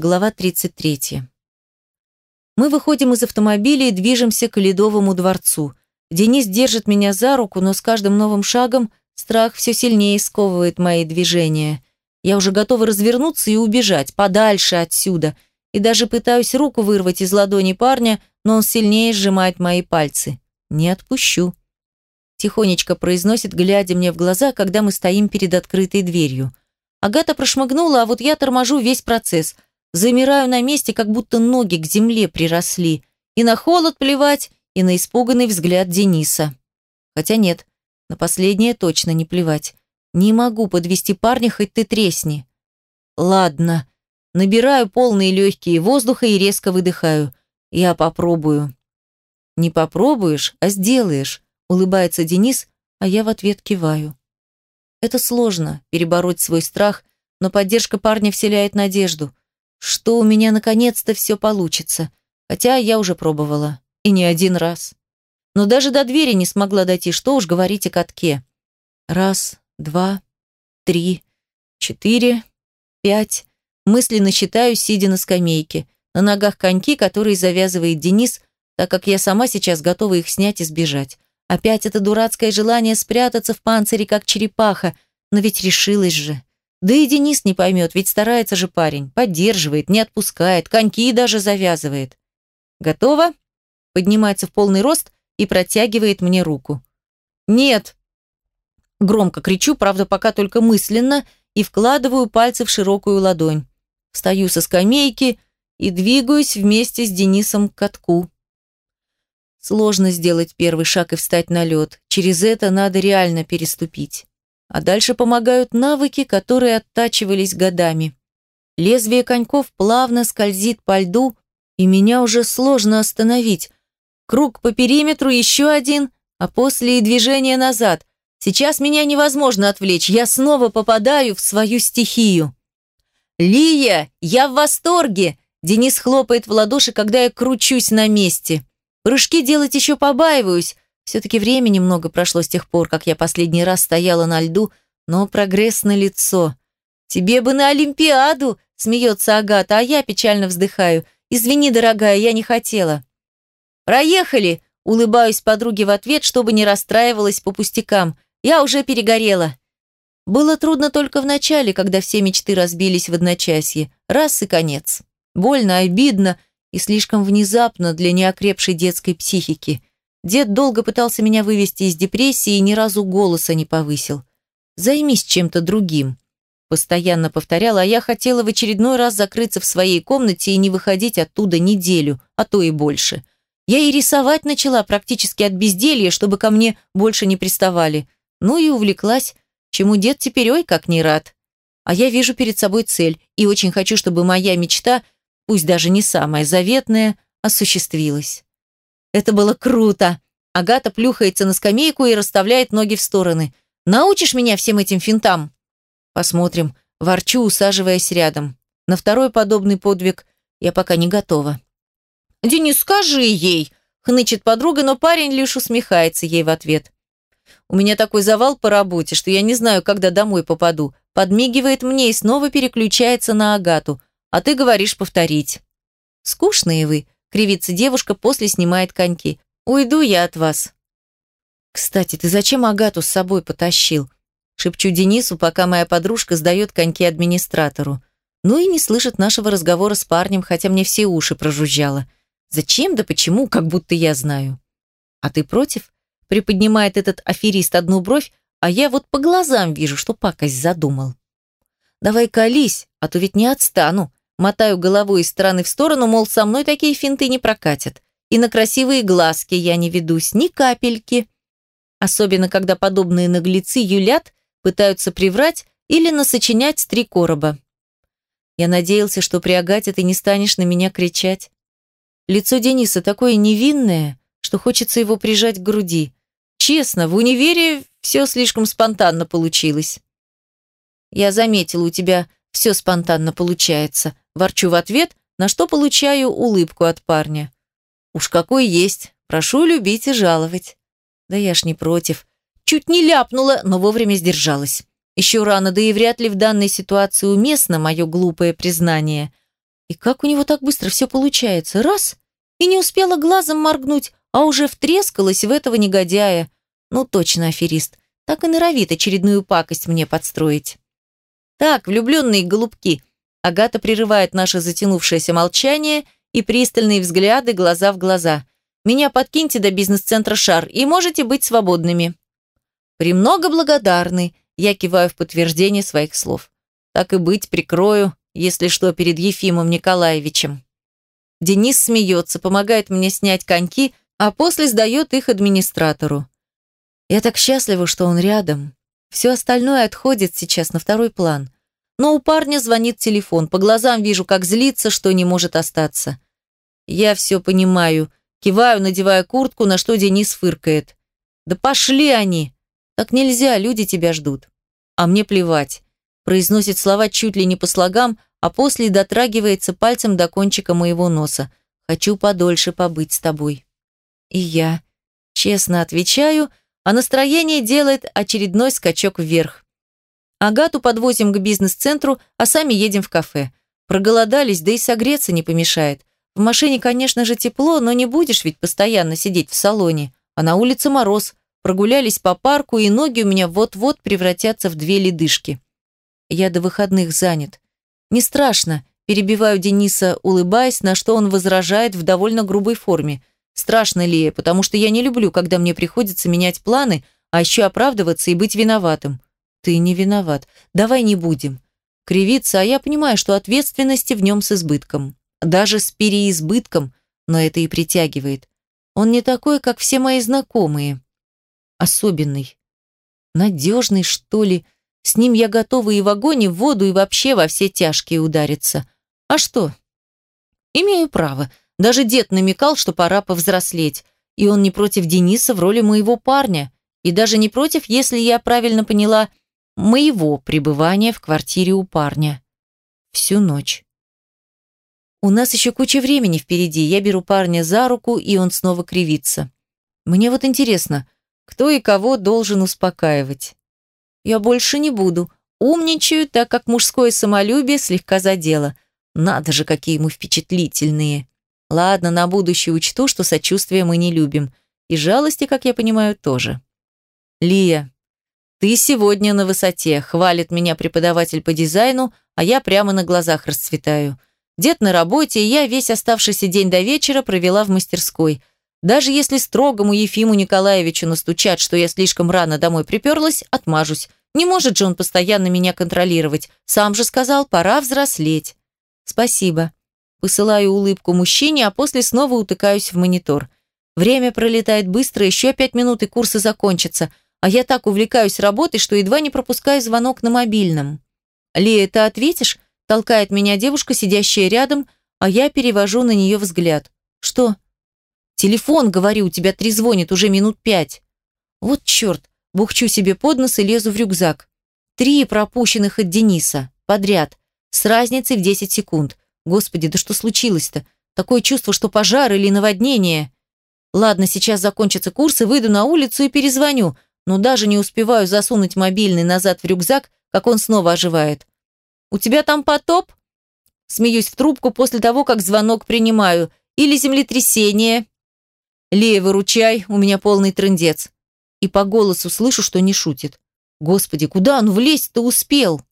Глава 33. Мы выходим из автомобиля и движемся к Ледовому дворцу. Денис держит меня за руку, но с каждым новым шагом страх все сильнее сковывает мои движения. Я уже готова развернуться и убежать, подальше отсюда, и даже пытаюсь руку вырвать из ладони парня, но он сильнее сжимает мои пальцы. Не отпущу. Тихонечко произносит, глядя мне в глаза, когда мы стоим перед открытой дверью. Агата прошмыгнула, а вот я торможу весь процесс – Замираю на месте, как будто ноги к земле приросли. И на холод плевать, и на испуганный взгляд Дениса. Хотя нет, на последнее точно не плевать. Не могу подвести парня, хоть ты тресни. Ладно. Набираю полные легкие воздуха и резко выдыхаю. Я попробую. Не попробуешь, а сделаешь, улыбается Денис, а я в ответ киваю. Это сложно, перебороть свой страх, но поддержка парня вселяет надежду что у меня наконец-то все получится, хотя я уже пробовала, и не один раз. Но даже до двери не смогла дойти, что уж говорить о катке. Раз, два, три, четыре, пять. Мысленно считаю, сидя на скамейке. На ногах коньки, которые завязывает Денис, так как я сама сейчас готова их снять и сбежать. Опять это дурацкое желание спрятаться в панцире, как черепаха, но ведь решилась же. Да и Денис не поймет, ведь старается же парень, поддерживает, не отпускает, коньки даже завязывает. Готово? Поднимается в полный рост и протягивает мне руку. Нет! Громко кричу, правда, пока только мысленно, и вкладываю пальцы в широкую ладонь. Встаю со скамейки и двигаюсь вместе с Денисом к катку. Сложно сделать первый шаг и встать на лед. Через это надо реально переступить. А дальше помогают навыки, которые оттачивались годами. Лезвие коньков плавно скользит по льду, и меня уже сложно остановить. Круг по периметру, еще один, а после и движение назад. Сейчас меня невозможно отвлечь, я снова попадаю в свою стихию. «Лия, я в восторге!» Денис хлопает в ладоши, когда я кручусь на месте. Прыжки делать еще побаиваюсь, все-таки времени много прошло с тех пор, как я последний раз стояла на льду, но прогресс на лицо. «Тебе бы на Олимпиаду!» – смеется Агата, а я печально вздыхаю. «Извини, дорогая, я не хотела». «Проехали!» – улыбаюсь подруге в ответ, чтобы не расстраивалась по пустякам. «Я уже перегорела». Было трудно только в начале, когда все мечты разбились в одночасье. Раз и конец. Больно, обидно и слишком внезапно для неокрепшей детской психики. Дед долго пытался меня вывести из депрессии и ни разу голоса не повысил. «Займись чем-то другим», – постоянно повторяла, а я хотела в очередной раз закрыться в своей комнате и не выходить оттуда неделю, а то и больше. Я и рисовать начала практически от безделья, чтобы ко мне больше не приставали. Ну и увлеклась, чему дед теперь ой как не рад. А я вижу перед собой цель и очень хочу, чтобы моя мечта, пусть даже не самая заветная, осуществилась. Это было круто. Агата плюхается на скамейку и расставляет ноги в стороны. Научишь меня всем этим финтам? Посмотрим. Ворчу, усаживаясь рядом. На второй подобный подвиг я пока не готова. «Денис, скажи ей!» Хнычет подруга, но парень лишь усмехается ей в ответ. «У меня такой завал по работе, что я не знаю, когда домой попаду». Подмигивает мне и снова переключается на Агату. «А ты говоришь повторить». «Скучные вы», Кривится девушка, после снимает коньки. «Уйду я от вас». «Кстати, ты зачем Агату с собой потащил?» Шепчу Денису, пока моя подружка сдает коньки администратору. Ну и не слышит нашего разговора с парнем, хотя мне все уши прожужжало. Зачем да почему, как будто я знаю. А ты против? Приподнимает этот аферист одну бровь, а я вот по глазам вижу, что пакость задумал. Давай колись, а то ведь не отстану. Мотаю головой из стороны в сторону, мол, со мной такие финты не прокатят. И на красивые глазки я не ведусь, ни капельки. Особенно, когда подобные наглецы юлят, пытаются приврать или насочинять с три короба. Я надеялся, что при Агате ты не станешь на меня кричать. Лицо Дениса такое невинное, что хочется его прижать к груди. Честно, в универе все слишком спонтанно получилось. Я заметила, у тебя все спонтанно получается. Ворчу в ответ, на что получаю улыбку от парня. Уж какой есть, прошу любить и жаловать. Да я ж не против. Чуть не ляпнула, но вовремя сдержалась. Еще рано, да и вряд ли в данной ситуации уместно мое глупое признание. И как у него так быстро все получается? Раз! И не успела глазом моргнуть, а уже втрескалась в этого негодяя. Ну, точно аферист. Так и норовит очередную пакость мне подстроить. Так, влюбленные голубки. Агата прерывает наше затянувшееся молчание и пристальные взгляды глаза в глаза. Меня подкиньте до бизнес-центра «Шар» и можете быть свободными. «Премного благодарны», – я киваю в подтверждение своих слов. «Так и быть, прикрою, если что, перед Ефимом Николаевичем». Денис смеется, помогает мне снять коньки, а после сдает их администратору. Я так счастлива, что он рядом. Все остальное отходит сейчас на второй план. Но у парня звонит телефон, по глазам вижу, как злится, что не может остаться. Я все понимаю, киваю, надевая куртку, на что Денис фыркает. «Да пошли они!» Так нельзя, люди тебя ждут. А мне плевать. Произносит слова чуть ли не по слогам, а после дотрагивается пальцем до кончика моего носа. Хочу подольше побыть с тобой. И я честно отвечаю, а настроение делает очередной скачок вверх. Агату подвозим к бизнес-центру, а сами едем в кафе. Проголодались, да и согреться не помешает. В машине, конечно же, тепло, но не будешь ведь постоянно сидеть в салоне. А на улице мороз, Прогулялись по парку, и ноги у меня вот-вот превратятся в две ледышки. Я до выходных занят. Не страшно, перебиваю Дениса, улыбаясь, на что он возражает в довольно грубой форме. Страшно ли, потому что я не люблю, когда мне приходится менять планы, а еще оправдываться и быть виноватым. Ты не виноват. Давай не будем. Кривиться, а я понимаю, что ответственности в нем с избытком. Даже с переизбытком, но это и притягивает. Он не такой, как все мои знакомые особенный. Надежный, что ли. С ним я готова и в огонь, и в воду, и вообще во все тяжкие удариться. А что? Имею право. Даже дед намекал, что пора повзрослеть. И он не против Дениса в роли моего парня. И даже не против, если я правильно поняла, моего пребывания в квартире у парня. Всю ночь. У нас еще куча времени впереди. Я беру парня за руку, и он снова кривится. Мне вот интересно, кто и кого должен успокаивать. Я больше не буду. Умничаю, так как мужское самолюбие слегка задело. Надо же, какие мы впечатлительные. Ладно, на будущее учту, что сочувствие мы не любим. И жалости, как я понимаю, тоже. Лия, ты сегодня на высоте. Хвалит меня преподаватель по дизайну, а я прямо на глазах расцветаю. Дед на работе, и я весь оставшийся день до вечера провела в мастерской – даже если строгому Ефиму Николаевичу настучат, что я слишком рано домой приперлась, отмажусь. Не может же он постоянно меня контролировать. Сам же сказал, пора взрослеть. Спасибо. Посылаю улыбку мужчине, а после снова утыкаюсь в монитор. Время пролетает быстро, еще пять минут и курсы закончатся, а я так увлекаюсь работой, что едва не пропускаю звонок на мобильном. «Лия, ты ответишь?» – толкает меня девушка, сидящая рядом, а я перевожу на нее взгляд. «Что?» Телефон, говорю, у тебя трезвонит уже минут пять. Вот черт, бухчу себе под нос и лезу в рюкзак. Три пропущенных от Дениса, подряд, с разницей в 10 секунд. Господи, да что случилось-то? Такое чувство, что пожар или наводнение. Ладно, сейчас закончатся курсы, выйду на улицу и перезвоню, но даже не успеваю засунуть мобильный назад в рюкзак, как он снова оживает. «У тебя там потоп?» Смеюсь в трубку после того, как звонок принимаю. «Или землетрясение?» «Лея, выручай, у меня полный трындец». И по голосу слышу, что не шутит. Господи, куда он влезть-то успел?